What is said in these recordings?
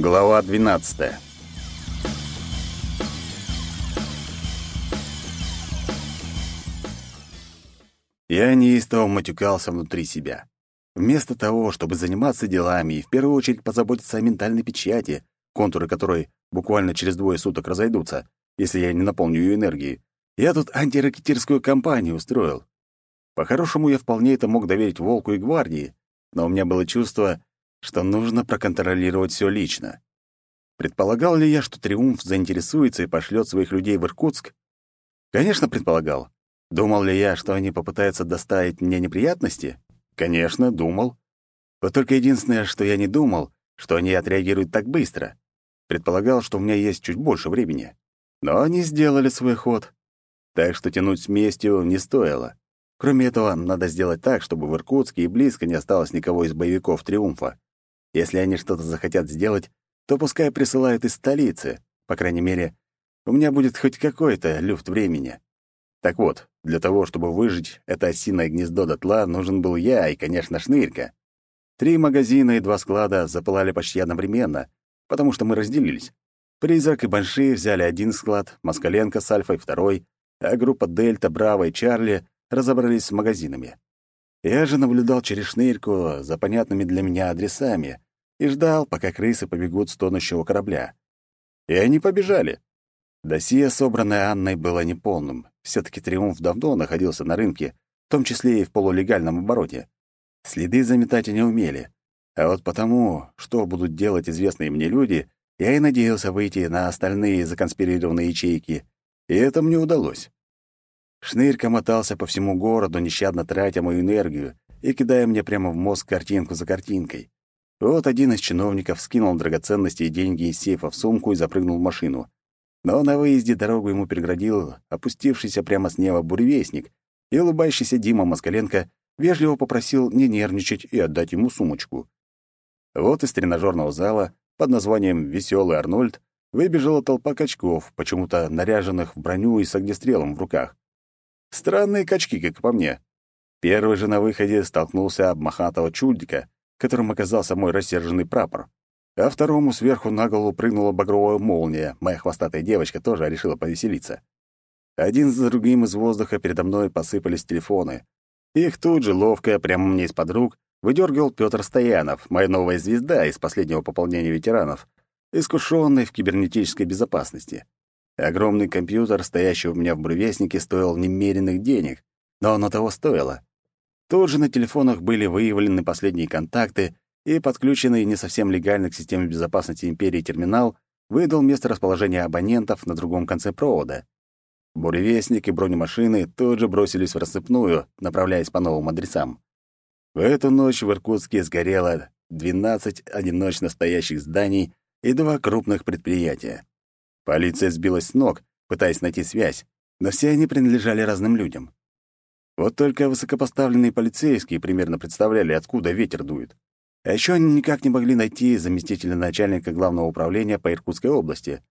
Глава 12. Я неистово матюкался внутри себя. Вместо того, чтобы заниматься делами и в первую очередь позаботиться о ментальной печати, контуры которой буквально через двое суток разойдутся, если я не наполню ее энергией, я тут антиракетирскую кампанию устроил. По-хорошему, я вполне это мог доверить Волку и Гвардии, но у меня было чувство, что нужно проконтролировать все лично. Предполагал ли я, что Триумф заинтересуется и пошлет своих людей в Иркутск? Конечно, предполагал. Думал ли я, что они попытаются доставить мне неприятности? Конечно, думал. Вот только единственное, что я не думал, что они отреагируют так быстро. Предполагал, что у меня есть чуть больше времени. Но они сделали свой ход. Так что тянуть с местью не стоило. Кроме этого, надо сделать так, чтобы в Иркутске и близко не осталось никого из боевиков Триумфа. Если они что-то захотят сделать, то пускай присылают из столицы. По крайней мере, у меня будет хоть какой-то люфт времени. Так вот, для того, чтобы выжить это осиное гнездо дотла, нужен был я и, конечно, Шнырька. Три магазина и два склада запылали почти одновременно, потому что мы разделились. Призрак и Банши взяли один склад, Москаленко с Альфой — второй, а группа Дельта, Браво и Чарли разобрались с магазинами. Я же наблюдал через шнырьку за понятными для меня адресами и ждал, пока крысы побегут с тонущего корабля. И они побежали. Досье, собранное Анной, было неполным. все таки «Триумф» давно находился на рынке, в том числе и в полулегальном обороте. Следы заметать они умели. А вот потому, что будут делать известные мне люди, я и надеялся выйти на остальные законспирированные ячейки, и это мне удалось. Шнырька мотался по всему городу, нещадно тратя мою энергию и кидая мне прямо в мозг картинку за картинкой. Вот один из чиновников скинул драгоценности и деньги из сейфа в сумку и запрыгнул в машину. Но на выезде дорогу ему преградил опустившийся прямо с неба буревестник, и улыбающийся Дима Москаленко вежливо попросил не нервничать и отдать ему сумочку. Вот из тренажерного зала под названием «Веселый Арнольд» выбежала толпа качков, почему-то наряженных в броню и с огнестрелом в руках. Странные качки, как по мне. Первый же на выходе столкнулся об мохнатого чудика, которым оказался мой рассерженный прапор. А второму сверху на голову прыгнула багровая молния. Моя хвостатая девочка тоже решила повеселиться. Один за другим из воздуха передо мной посыпались телефоны. Их тут же ловко, прямо мне из-под рук, выдергивал Петр Стоянов, моя новая звезда из последнего пополнения ветеранов, искушенный в кибернетической безопасности. Огромный компьютер, стоящий у меня в буревестнике, стоил немеренных денег, но оно того стоило. Тут же на телефонах были выявлены последние контакты, и подключенный не совсем легально к системе безопасности империи терминал выдал место расположения абонентов на другом конце провода. Буревестник и бронемашины тут же бросились в рассыпную, направляясь по новым адресам. В эту ночь в Иркутске сгорело 12 одиночно стоящих зданий и два крупных предприятия. Полиция сбилась с ног, пытаясь найти связь, но все они принадлежали разным людям. Вот только высокопоставленные полицейские примерно представляли, откуда ветер дует. А еще они никак не могли найти заместителя начальника главного управления по Иркутской области.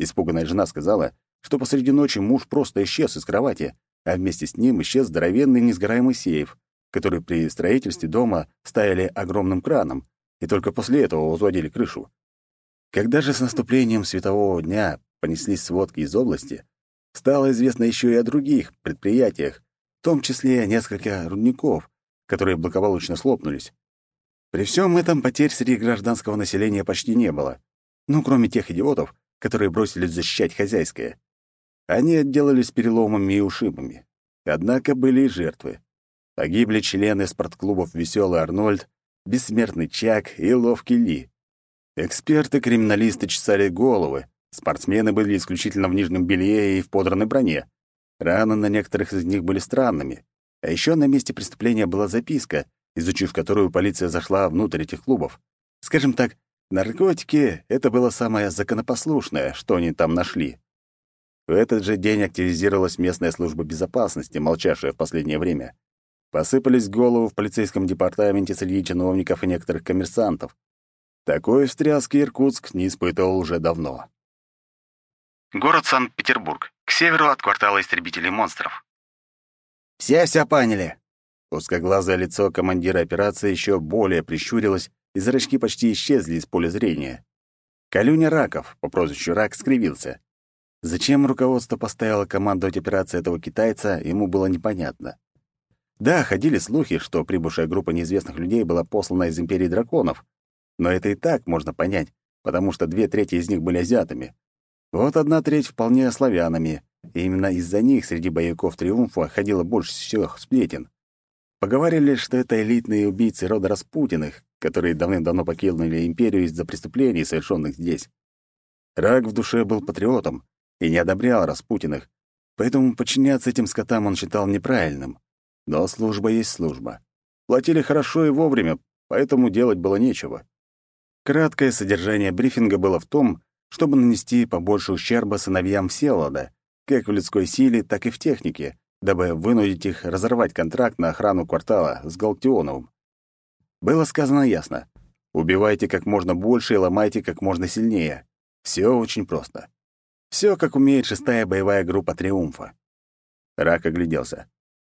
Испуганная жена сказала, что посреди ночи муж просто исчез из кровати, а вместе с ним исчез здоровенный несгораемый сейф, который при строительстве дома ставили огромным краном, и только после этого возводили крышу. Когда же с наступлением светового дня понеслись сводки из области, стало известно еще и о других предприятиях, в том числе несколько рудников, которые благополучно слопнулись. При всем этом потерь среди гражданского населения почти не было. Ну, кроме тех идиотов, которые бросились защищать хозяйское. Они отделались переломами и ушибами. Однако были и жертвы. Погибли члены спортклубов «Веселый Арнольд», «Бессмертный Чак» и «Ловкий Ли». Эксперты-криминалисты чесали головы. Спортсмены были исключительно в нижнем белье и в подранной броне. Раны на некоторых из них были странными. А еще на месте преступления была записка, изучив которую полиция зашла внутрь этих клубов. Скажем так, наркотики — это было самое законопослушное, что они там нашли. В этот же день активизировалась местная служба безопасности, молчавшая в последнее время. Посыпались голову в полицейском департаменте среди чиновников и некоторых коммерсантов. Такой встряски Иркутск не испытывал уже давно. Город Санкт-Петербург, к северу от квартала истребителей монстров. «Все все поняли». Узкоглазое лицо командира операции еще более прищурилось, и зрачки почти исчезли из поля зрения. Калюня Раков, по прозвищу Рак, скривился. Зачем руководство поставило командовать операцией этого китайца, ему было непонятно. Да, ходили слухи, что прибывшая группа неизвестных людей была послана из Империи Драконов, но это и так можно понять, потому что две трети из них были азиатами. Вот одна треть вполне славянами, и именно из-за них среди боевиков Триумфа ходило больше всех сплетен. Поговаривали, что это элитные убийцы рода Распутиных, которые давным-давно покинули империю из-за преступлений, совершенных здесь. Рак в душе был патриотом и не одобрял Распутиных, поэтому подчиняться этим скотам он считал неправильным. Но служба есть служба. Платили хорошо и вовремя, поэтому делать было нечего. Краткое содержание брифинга было в том, чтобы нанести побольше ущерба сыновьям Всеволода, как в людской силе, так и в технике, дабы вынудить их разорвать контракт на охрану квартала с Галактионовым. Было сказано ясно. Убивайте как можно больше и ломайте как можно сильнее. Все очень просто. Все, как умеет шестая боевая группа «Триумфа». Рак огляделся.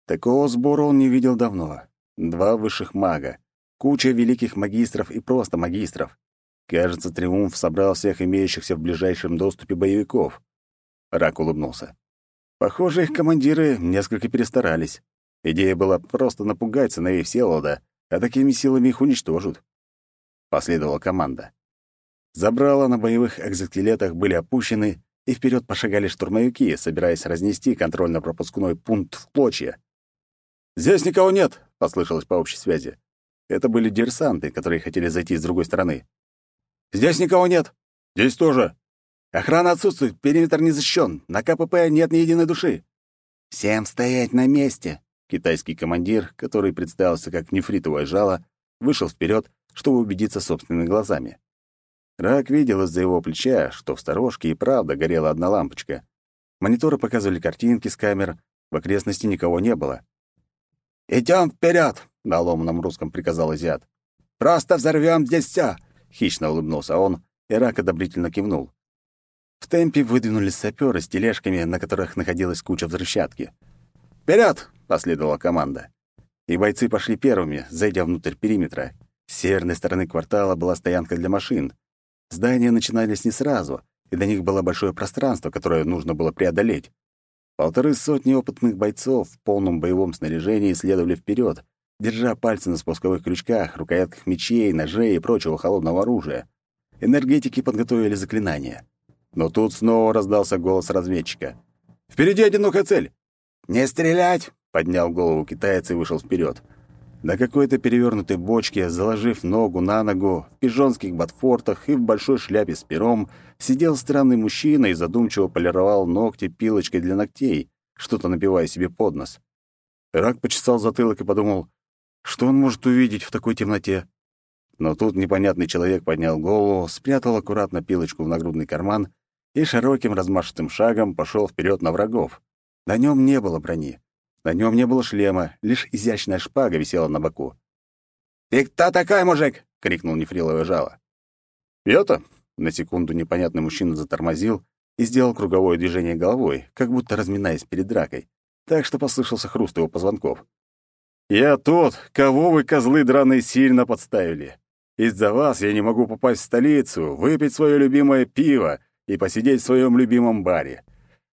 Такого сбора он не видел давно. Два высших мага, куча великих магистров и просто магистров. Кажется, Триумф собрал всех имеющихся в ближайшем доступе боевиков. Рак улыбнулся. Похоже, их командиры несколько перестарались. Идея была просто напугать сыновей Всеволода, а такими силами их уничтожат. Последовала команда. Забрала на боевых экзоскелетах были опущены, и вперед пошагали штурмовики, собираясь разнести контрольно-пропускной пункт в клочья. «Здесь никого нет!» — послышалось по общей связи. Это были диверсанты, которые хотели зайти с другой стороны. «Здесь никого нет!» «Здесь тоже!» «Охрана отсутствует, периметр не защищен, на КПП нет ни единой души!» «Всем стоять на месте!» Китайский командир, который представился как нефритовое жало, вышел вперед, чтобы убедиться собственными глазами. Рак видел из-за его плеча, что в сторожке и правда горела одна лампочка. Мониторы показывали картинки с камер, в окрестности никого не было. «Идем вперед!» — на ломаном русском приказал азиат. «Просто взорвем здесь все!» — хищно улыбнулся он, и рак одобрительно кивнул. В темпе выдвинулись саперы с тележками, на которых находилась куча взрывчатки. «Вперед!» — последовала команда. И бойцы пошли первыми, зайдя внутрь периметра. С северной стороны квартала была стоянка для машин. Здания начинались не сразу, и до них было большое пространство, которое нужно было преодолеть. Полторы сотни опытных бойцов в полном боевом снаряжении следовали вперед, держа пальцы на спусковых крючках, рукоятках мечей, ножей и прочего холодного оружия. Энергетики подготовили заклинания. Но тут снова раздался голос разведчика. «Впереди одинокая цель!» «Не стрелять!» — поднял голову китаец и вышел вперед. На какой-то перевернутой бочке, заложив ногу на ногу, в пижонских ботфортах и в большой шляпе с пером, сидел странный мужчина и задумчиво полировал ногти пилочкой для ногтей, что-то напивая себе под нос. Рак почесал затылок и подумал, что он может увидеть в такой темноте. Но тут непонятный человек поднял голову, спрятал аккуратно пилочку в нагрудный карман и широким размашистым шагом пошел вперед на врагов. На нем не было брони. На нем не было шлема, лишь изящная шпага висела на боку. «Ты кто такой, мужик?» — крикнул нефриловое жало. «Я-то?» — на секунду непонятный мужчина затормозил и сделал круговое движение головой, как будто разминаясь перед дракой, так что послышался хруст его позвонков. «Я тот, кого вы, козлы драные, сильно подставили. Из-за вас я не могу попасть в столицу, выпить свое любимое пиво и посидеть в своем любимом баре.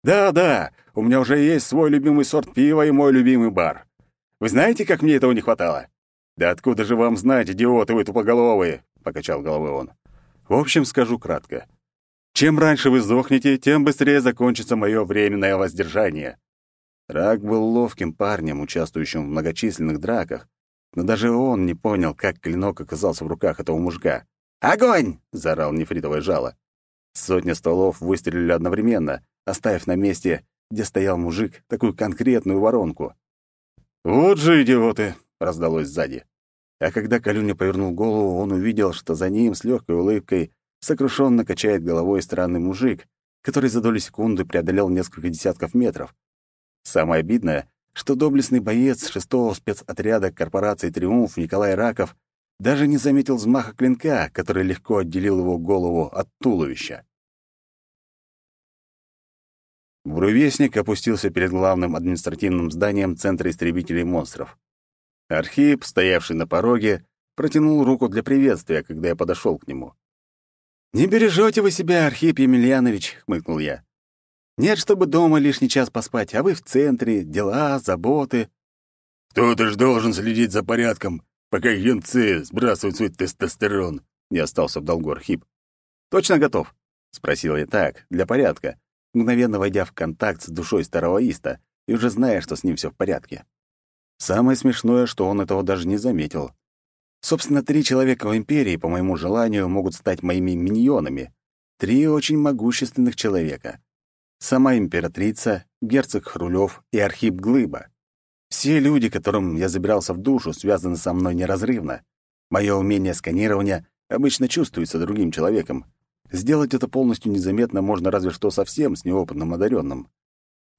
Да-да, у меня уже есть свой любимый сорт пива и мой любимый бар. Вы знаете, как мне этого не хватало? Да откуда же вам знать, идиоты вы тупоголовые, покачал головой он. В общем, скажу кратко. Чем раньше вы сдохнете, тем быстрее закончится мое временное воздержание. Рак был ловким парнем, участвующим в многочисленных драках, но даже он не понял, как клинок оказался в руках этого мужика. «Огонь!» — заорал нефритовое жало. Сотня стволов выстрелили одновременно, оставив на месте, где стоял мужик, такую конкретную воронку. «Вот же идиоты!» — раздалось сзади. А когда Калюня повернул голову, он увидел, что за ним с легкой улыбкой сокрушенно качает головой странный мужик, который за доли секунды преодолел несколько десятков метров. Самое обидное, что доблестный боец шестого спецотряда корпорации «Триумф» Николай Раков даже не заметил взмаха клинка, который легко отделил его голову от туловища. Буревестник опустился перед главным административным зданием Центра истребителей монстров. Архип, стоявший на пороге, протянул руку для приветствия, когда я подошел к нему. «Не бережете вы себя, Архип Емельянович», — хмыкнул я. «Нет, чтобы дома лишний час поспать, а вы в центре, дела, заботы». «Кто-то ж должен следить за порядком, пока юнцы сбрасывают свой тестостерон», — не остался в долгу Архип. «Точно готов?» — спросил я так, для порядка, мгновенно войдя в контакт с душой старого Иста и уже зная, что с ним все в порядке. Самое смешное, что он этого даже не заметил. Собственно, три человека в Империи, по моему желанию, могут стать моими миньонами. Три очень могущественных человека. Сама императрица, герцог Хрулев и Архип Глыба. Все люди, которым я забирался в душу, связаны со мной неразрывно. Мое умение сканирования обычно чувствуется другим человеком. Сделать это полностью незаметно можно разве что совсем с неопытным одаренным.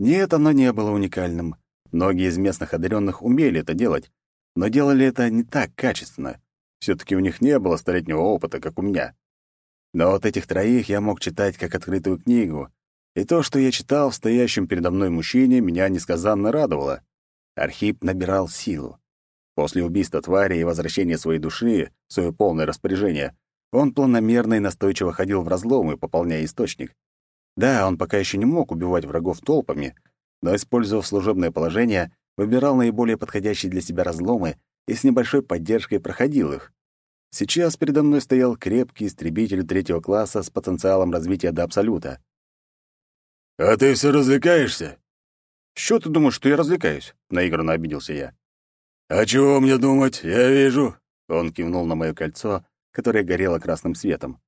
Нет, оно не было уникальным. Многие из местных одаренных умели это делать, но делали это не так качественно. все таки у них не было столетнего опыта, как у меня. Но вот этих троих я мог читать как открытую книгу, и то, что я читал в стоящем передо мной мужчине, меня несказанно радовало. Архип набирал силу. После убийства твари и возвращения своей души в свое полное распоряжение, он планомерно и настойчиво ходил в разломы, пополняя источник. Да, он пока еще не мог убивать врагов толпами, но, использовав служебное положение, выбирал наиболее подходящие для себя разломы и с небольшой поддержкой проходил их. Сейчас передо мной стоял крепкий истребитель третьего класса с потенциалом развития до абсолюта. «А ты все развлекаешься?» «Что ты думаешь, что я развлекаюсь?» — наигранно обиделся я. «А чего мне думать? Я вижу». Он кивнул на мое кольцо, которое горело красным светом.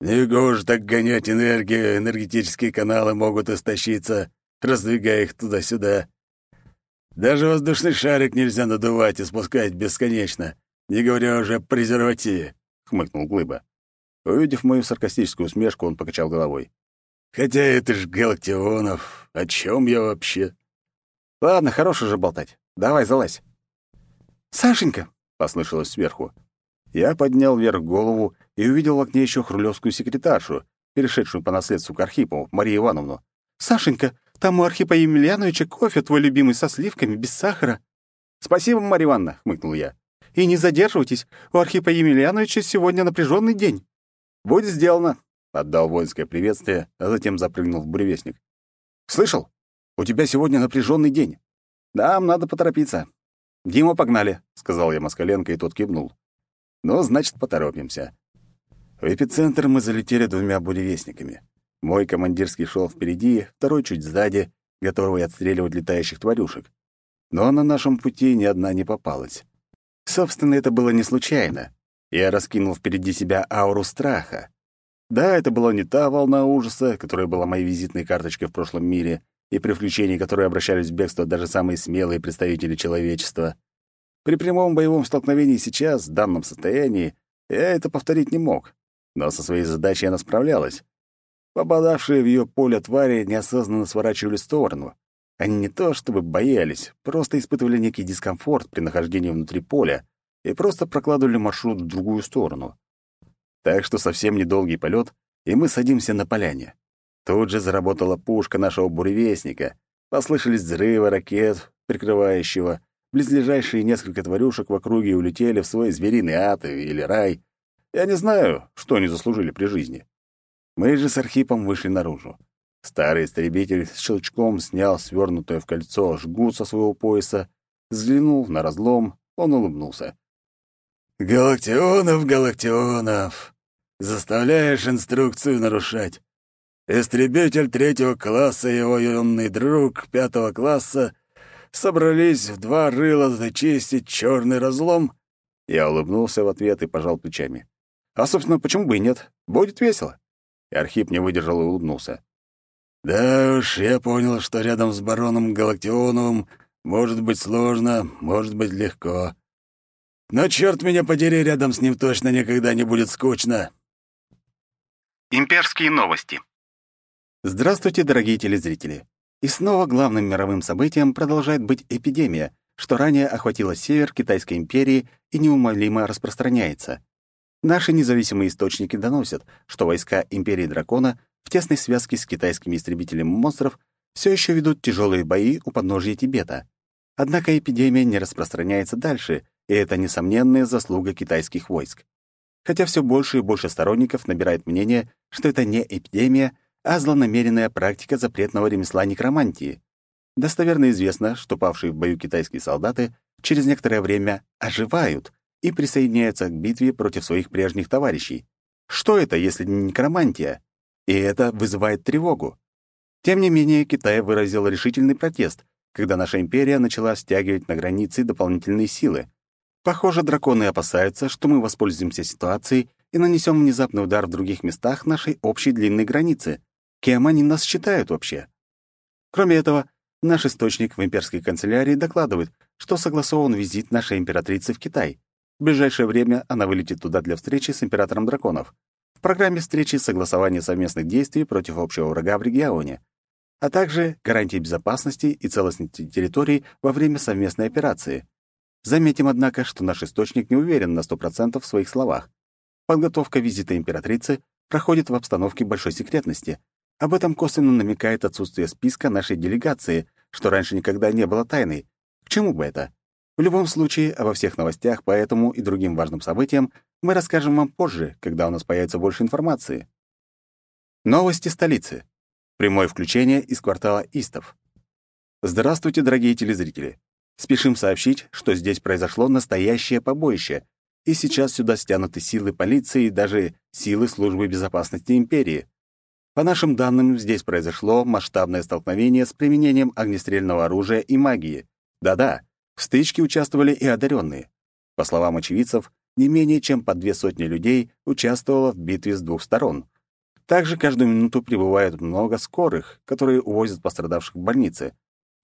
«Не гоже так гонять энергию, энергетические каналы могут истощиться, раздвигая их туда-сюда. Даже воздушный шарик нельзя надувать и спускать бесконечно, не говоря уже о презервативе», — хмыкнул Глыба. Увидев мою саркастическую усмешку, он покачал головой. «Хотя это ж Галактионов. О чем я вообще?» «Ладно, хорош уже болтать. Давай, залазь». «Сашенька!» — послышалось сверху. Я поднял вверх голову и увидел в окне еще хрулевскую секретаршу, перешедшую по наследству к Архипову, Марию Ивановну. «Сашенька, там у Архипа Емельяновича кофе твой любимый со сливками, без сахара». «Спасибо, Марья Ивановна», — хмыкнул я. «И не задерживайтесь, у Архипа Емельяновича сегодня напряженный день». «Будет сделано», — отдал воинское приветствие, а затем запрыгнул в буревестник. «Слышал? У тебя сегодня напряженный день. Нам надо поторопиться». «Дима, погнали», — сказал я Москаленко, и тот кивнул. «Ну, значит, поторопимся». В эпицентр мы залетели двумя буревестниками. Мой командирский шел впереди, второй чуть сзади, готовый отстреливать летающих тварюшек. Но на нашем пути ни одна не попалась. Собственно, это было не случайно. Я раскинул впереди себя ауру страха. Да, это была не та волна ужаса, которая была моей визитной карточкой в прошлом мире, и при включении которой обращались в бегство даже самые смелые представители человечества. При прямом боевом столкновении сейчас, в данном состоянии, я это повторить не мог. Но со своей задачей она справлялась. Попадавшие в ее поле твари неосознанно сворачивали в сторону. Они не то чтобы боялись, просто испытывали некий дискомфорт при нахождении внутри поля и просто прокладывали маршрут в другую сторону. Так что совсем недолгий полет, и мы садимся на поляне. Тут же заработала пушка нашего буревестника, послышались взрывы ракет, прикрывающего, близлежащие несколько тварюшек в округе улетели в свой звериный ад или рай. Я не знаю, что они заслужили при жизни. Мы же с Архипом вышли наружу. Старый истребитель с щелчком снял свернутое в кольцо жгут со своего пояса, взглянул на разлом, он улыбнулся. «Галактионов, Галактионов, заставляешь инструкцию нарушать. Истребитель третьего класса и его юный друг пятого класса собрались в два рыла зачистить черный разлом?» Я улыбнулся в ответ и пожал плечами. «А, собственно, почему бы и нет? Будет весело». И Архип не выдержал и улыбнулся. «Да уж, я понял, что рядом с бароном Галактионовым может быть сложно, может быть легко. Но черт меня подери, рядом с ним точно никогда не будет скучно». Имперские новости. Здравствуйте, дорогие телезрители. И снова главным мировым событием продолжает быть эпидемия, что ранее охватила север Китайской империи и неумолимо распространяется. Наши независимые источники доносят, что войска Империи Дракона в тесной связке с китайскими истребителями монстров все еще ведут тяжелые бои у подножия Тибета. Однако эпидемия не распространяется дальше, и это несомненная заслуга китайских войск. Хотя все больше и больше сторонников набирает мнение, что это не эпидемия, а злонамеренная практика запретного ремесла некромантии. Достоверно известно, что павшие в бою китайские солдаты через некоторое время оживают и присоединяются к битве против своих прежних товарищей. Что это, если не некромантия? И это вызывает тревогу. Тем не менее, Китай выразил решительный протест, когда наша империя начала стягивать на границы дополнительные силы. Похоже, драконы опасаются, что мы воспользуемся ситуацией и нанесем внезапный удар в других местах нашей общей длинной границы. Кем они нас считают вообще? Кроме этого, наш источник в имперской канцелярии докладывает, что согласован визит нашей императрицы в Китай. В ближайшее время она вылетит туда для встречи с императором драконов. В программе встречи согласование совместных действий против общего врага в регионе, а также гарантии безопасности и целостности территории во время совместной операции. Заметим, однако, что наш источник не уверен на 100% в своих словах. Подготовка визита императрицы проходит в обстановке большой секретности, об этом косвенно намекает отсутствие списка нашей делегации, что раньше никогда не было тайной. К чему бы это? В любом случае, обо всех новостях по этому и другим важным событиям мы расскажем вам позже, когда у нас появится больше информации. Новости столицы. Прямое включение из квартала Истов. Здравствуйте, дорогие телезрители. Спешим сообщить, что здесь произошло настоящее побоище, и сейчас сюда стянуты силы полиции и даже силы службы безопасности империи. По нашим данным, здесь произошло масштабное столкновение с применением огнестрельного оружия и магии. Да-да, в стычке участвовали и одаренные. По словам очевидцев, не менее чем по две сотни людей участвовало в битве с двух сторон. Также каждую минуту прибывает много скорых, которые увозят пострадавших в больницы.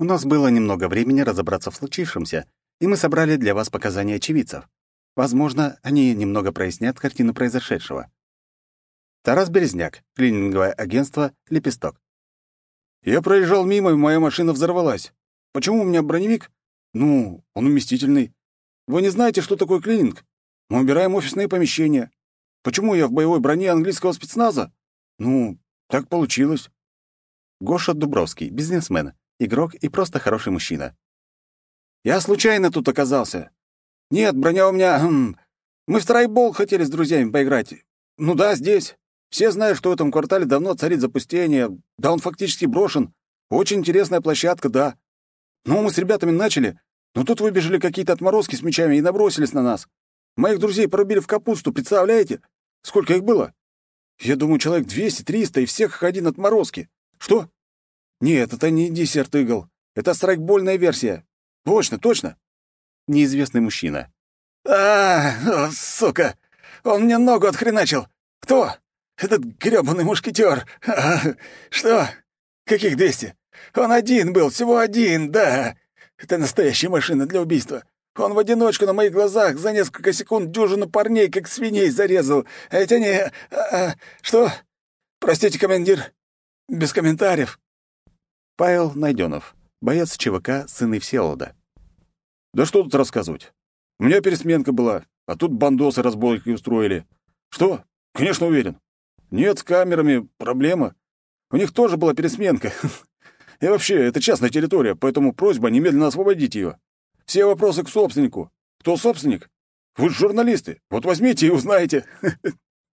У нас было немного времени разобраться в случившемся, и мы собрали для вас показания очевидцев. Возможно, они немного прояснят картину произошедшего. Тарас Березняк, клининговое агентство «Лепесток». Я проезжал мимо, и моя машина взорвалась. Почему у меня броневик? Ну, он уместительный. Вы не знаете, что такое клининг? Мы убираем офисные помещения. Почему я в боевой броне английского спецназа? Ну, так получилось. Гоша Дубровский, бизнесмен, игрок и просто хороший мужчина. Я случайно тут оказался. Нет, броня у меня... Хм, мы в страйкбол хотели с друзьями поиграть. Ну да, здесь. Все знают, что в этом квартале давно царит запустение. Да он фактически брошен. Очень интересная площадка, да. Ну, мы с ребятами начали, но тут выбежали какие-то отморозки с мечами и набросились на нас. Моих друзей порубили в капусту, представляете? Сколько их было? Я думаю, человек 200-300, и всех один отморозки. Что? Нет, это не десерт игл. Это страйкбольная версия. Точно, точно. Неизвестный мужчина. А, сука! Он мне ногу отхреначил. Кто? Этот грёбаный мушкетер. А, что? Каких двести? Он один был, всего один, да. Это настоящая машина для убийства. Он в одиночку на моих глазах за несколько секунд дюжину парней, как свиней, зарезал. А эти они... А, а, что? Простите, командир. Без комментариев. Павел Найденов, боец ЧВК, сын Всеволода. Да что тут рассказывать? У меня пересменка была, а тут бандосы разбойки устроили. Что? Конечно, уверен. Нет, с камерами проблема. У них тоже была пересменка. И вообще, это частная территория, поэтому просьба немедленно освободить ее. Все вопросы к собственнику. Кто собственник? Вы же журналисты. Вот возьмите и узнаете.